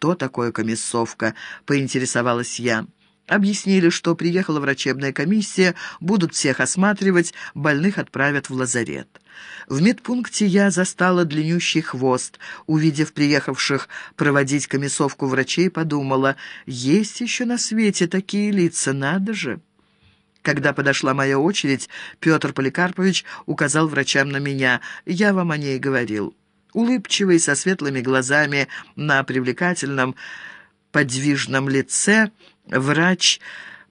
«Что такое комиссовка?» — поинтересовалась я. Объяснили, что приехала врачебная комиссия, будут всех осматривать, больных отправят в лазарет. В медпункте я застала длиннющий хвост. Увидев приехавших проводить комиссовку врачей, подумала, есть еще на свете такие лица, надо же. Когда подошла моя очередь, Петр Поликарпович указал врачам на меня. Я вам о ней говорил. Улыбчивый, со светлыми глазами, на привлекательном, подвижном лице – Врач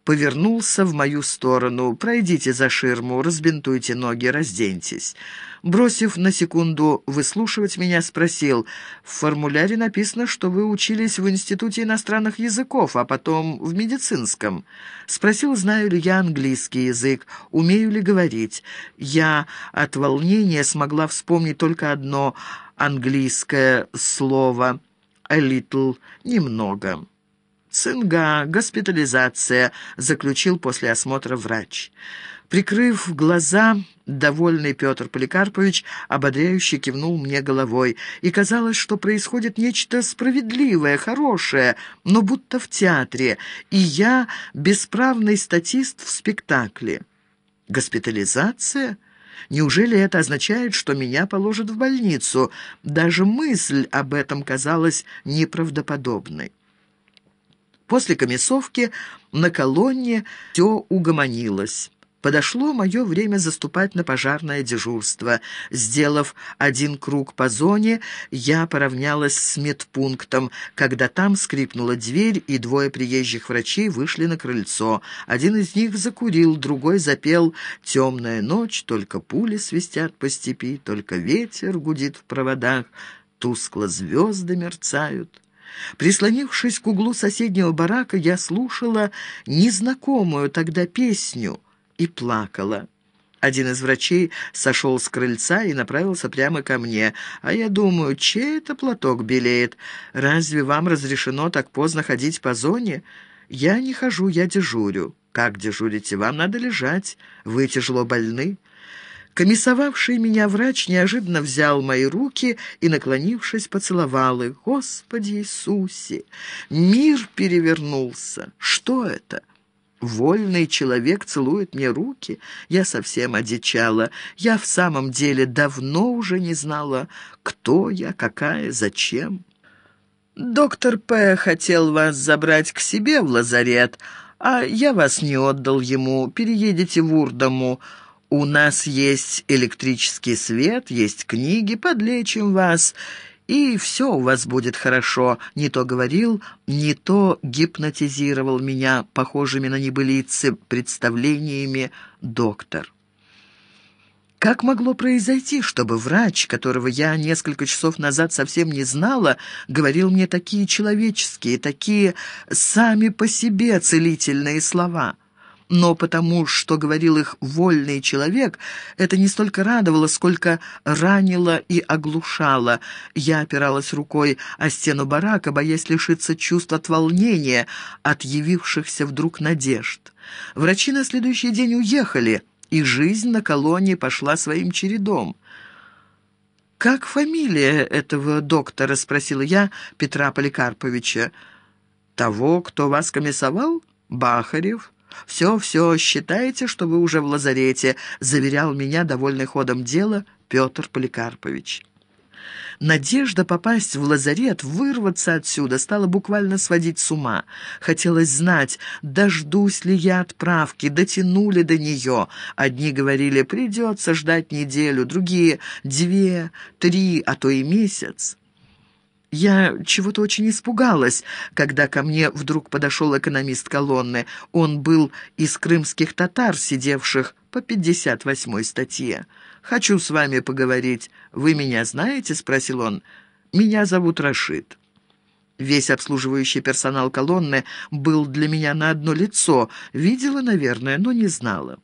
повернулся в мою сторону. «Пройдите за ширму, разбинтуйте ноги, разденьтесь». Бросив на секунду выслушивать меня, спросил, «В формуляре написано, что вы учились в Институте иностранных языков, а потом в медицинском». Спросил, знаю ли я английский язык, умею ли говорить. Я от волнения смогла вспомнить только одно английское слово «a little» — «немного». «Цинга, госпитализация», — заключил после осмотра врач. Прикрыв глаза, довольный Петр Поликарпович ободряюще кивнул мне головой, и казалось, что происходит нечто справедливое, хорошее, но будто в театре, и я бесправный статист в спектакле. «Госпитализация?» Неужели это означает, что меня положат в больницу? Даже мысль об этом казалась неправдоподобной. После комиссовки на колонне все угомонилось. Подошло мое время заступать на пожарное дежурство. Сделав один круг по зоне, я поравнялась с медпунктом, когда там скрипнула дверь, и двое приезжих врачей вышли на крыльцо. Один из них закурил, другой запел «Темная ночь, только пули свистят по степи, только ветер гудит в проводах, тускло звезды мерцают». Прислонившись к углу соседнего барака, я слушала незнакомую тогда песню и плакала. Один из врачей сошел с крыльца и направился прямо ко мне. А я думаю, чей это платок белеет? Разве вам разрешено так поздно ходить по зоне? Я не хожу, я дежурю. Как дежурите? Вам надо лежать. Вы тяжело больны. Комиссовавший меня врач неожиданно взял мои руки и, наклонившись, поцеловал их. «Господи Иисусе! Мир перевернулся! Что это?» Вольный человек целует мне руки. Я совсем одичала. Я в самом деле давно уже не знала, кто я, какая, зачем. Доктор П. хотел вас забрать к себе в лазарет, а я вас не отдал ему. Переедете в Урдому. У нас есть электрический свет, есть книги, подлечим вас, и все у вас будет хорошо. Не то говорил, не то гипнотизировал меня похожими на небылицы представлениями доктор. Как могло произойти, чтобы врач, которого я несколько часов назад совсем не знала, говорил мне такие человеческие, такие сами по себе целительные слова?» Но потому, что говорил их вольный человек, это не столько радовало, сколько ранило и оглушало. Я опиралась рукой о стену барака, боясь лишиться чувств от волнения, от явившихся вдруг надежд. Врачи на следующий день уехали, и жизнь на колонии пошла своим чередом. «Как фамилия этого доктора?» — спросила я Петра Поликарповича. «Того, кто вас комиссовал? Бахарев?» «Все-все, считайте, что вы уже в лазарете», — заверял меня, довольный ходом дела, Петр Поликарпович. Надежда попасть в лазарет, вырваться отсюда, стала буквально сводить с ума. Хотелось знать, дождусь ли я отправки, дотянули до нее. Одни говорили, придется ждать неделю, другие — две, три, а то и месяц. Я чего-то очень испугалась, когда ко мне вдруг подошел экономист колонны. Он был из крымских татар, сидевших по 58-й статье. «Хочу с вами поговорить. Вы меня знаете?» — спросил он. «Меня зовут Рашид». Весь обслуживающий персонал колонны был для меня на одно лицо. Видела, наверное, но не знала.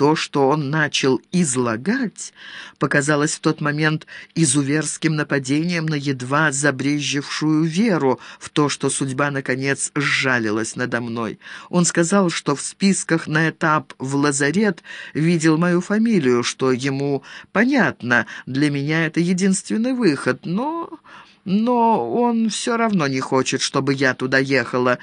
То, что он начал излагать, показалось в тот момент изуверским нападением на едва забрежевшую веру в то, что судьба, наконец, сжалилась надо мной. Он сказал, что в списках на этап в лазарет видел мою фамилию, что ему понятно, для меня это единственный выход, но... Но он все равно не хочет, чтобы я туда ехала,